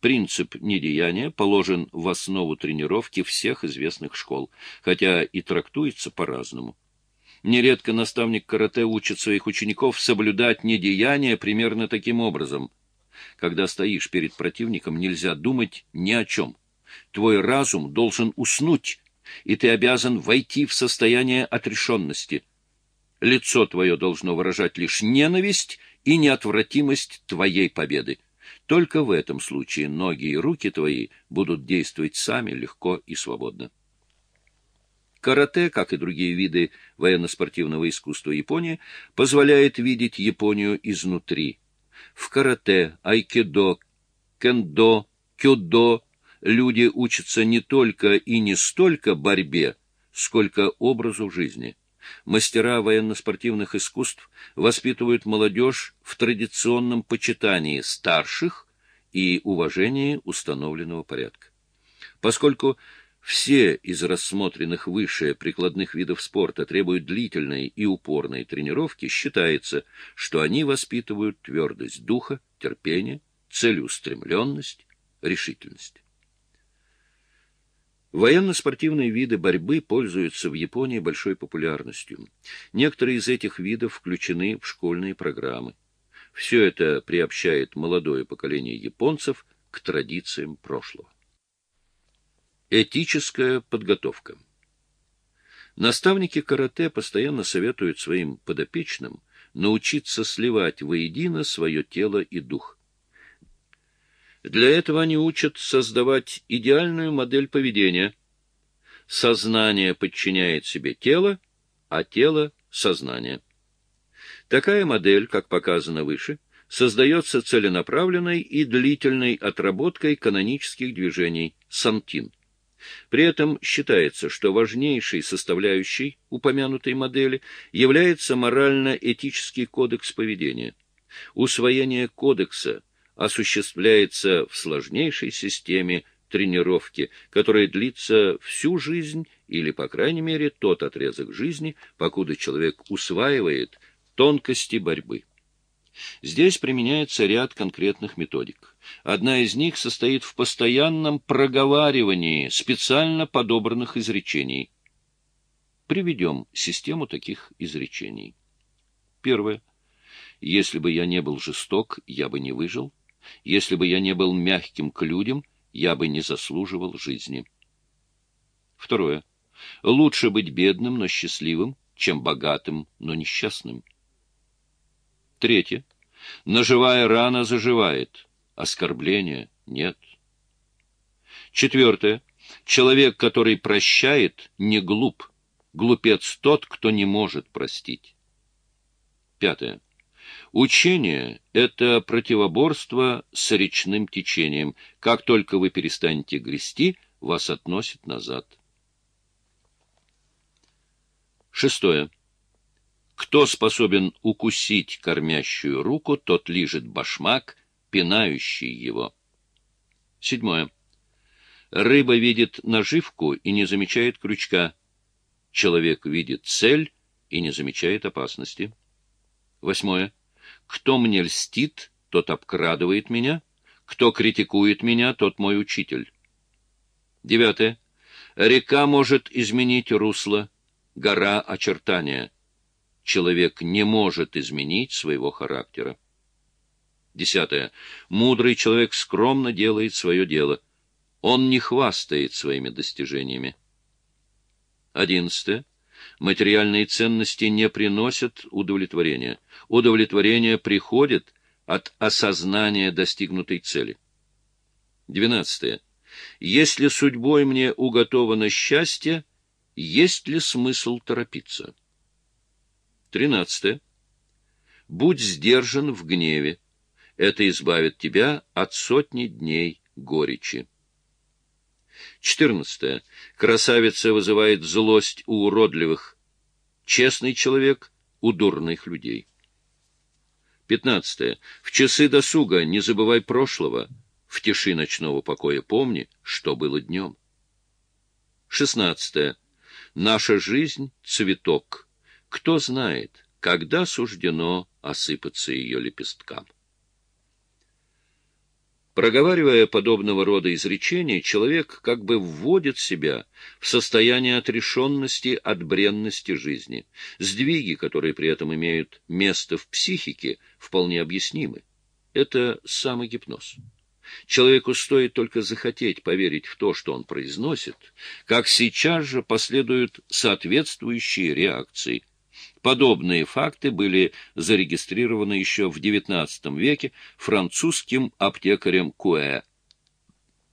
Принцип недеяния положен в основу тренировки всех известных школ, хотя и трактуется по-разному. Нередко наставник карате учит своих учеников соблюдать недеяние примерно таким образом. Когда стоишь перед противником, нельзя думать ни о чем. Твой разум должен уснуть, и ты обязан войти в состояние отрешенности. Лицо твое должно выражать лишь ненависть и неотвратимость твоей победы. Только в этом случае ноги и руки твои будут действовать сами легко и свободно. Карате, как и другие виды военно-спортивного искусства Японии, позволяет видеть Японию изнутри. В карате, айкидо, кендо, кюдо люди учатся не только и не столько борьбе, сколько образу жизни. Мастера военно-спортивных искусств воспитывают молодежь в традиционном почитании старших и уважении установленного порядка. Поскольку все из рассмотренных выше прикладных видов спорта требуют длительной и упорной тренировки, считается, что они воспитывают твердость духа, терпение, целеустремленность, решительность. Военно-спортивные виды борьбы пользуются в Японии большой популярностью. Некоторые из этих видов включены в школьные программы. Все это приобщает молодое поколение японцев к традициям прошлого. Этическая подготовка Наставники карате постоянно советуют своим подопечным научиться сливать воедино свое тело и дух. Для этого они учат создавать идеальную модель поведения. Сознание подчиняет себе тело, а тело — сознание. Такая модель, как показано выше, создается целенаправленной и длительной отработкой канонических движений сантин. При этом считается, что важнейшей составляющей упомянутой модели является морально-этический кодекс поведения. Усвоение кодекса осуществляется в сложнейшей системе тренировки, которая длится всю жизнь или, по крайней мере, тот отрезок жизни, покуда человек усваивает тонкости борьбы. Здесь применяется ряд конкретных методик. Одна из них состоит в постоянном проговаривании специально подобранных изречений. Приведем систему таких изречений. Первое. Если бы я не был жесток, я бы не выжил. Если бы я не был мягким к людям, я бы не заслуживал жизни. Второе. Лучше быть бедным, но счастливым, чем богатым, но несчастным. Третье. Наживая рана заживает, оскорбления нет. Четвертое. Человек, который прощает, не глуп. Глупец тот, кто не может простить. Пятое. Учение — это противоборство с речным течением. Как только вы перестанете грести, вас относит назад. Шестое. Кто способен укусить кормящую руку, тот лижет башмак, пинающий его. Седьмое. Рыба видит наживку и не замечает крючка. Человек видит цель и не замечает опасности. Восьмое. Кто мне льстит, тот обкрадывает меня. Кто критикует меня, тот мой учитель. Девятое. Река может изменить русло, гора — очертания. Человек не может изменить своего характера. Десятое. Мудрый человек скромно делает свое дело. Он не хвастает своими достижениями. Одиннадцатое. Материальные ценности не приносят удовлетворения. Удовлетворение приходит от осознания достигнутой цели. Двенадцатое. Если судьбой мне уготовано счастье, есть ли смысл торопиться? Тринадцатое. Будь сдержан в гневе. Это избавит тебя от сотни дней горечи. Четырнадцатое. Красавица вызывает злость у уродливых. Честный человек у дурных людей. Пятнадцатое. В часы досуга не забывай прошлого. В тиши ночного покоя помни, что было днем. Шестнадцатое. Наша жизнь — цветок. Кто знает, когда суждено осыпаться ее лепесткам. Проговаривая подобного рода изречения, человек как бы вводит себя в состояние отрешенности от бренности жизни. Сдвиги, которые при этом имеют место в психике, вполне объяснимы. Это самый гипноз. Человеку стоит только захотеть поверить в то, что он произносит, как сейчас же последуют соответствующие реакции. Подобные факты были зарегистрированы еще в XIX веке французским аптекарем Куэ,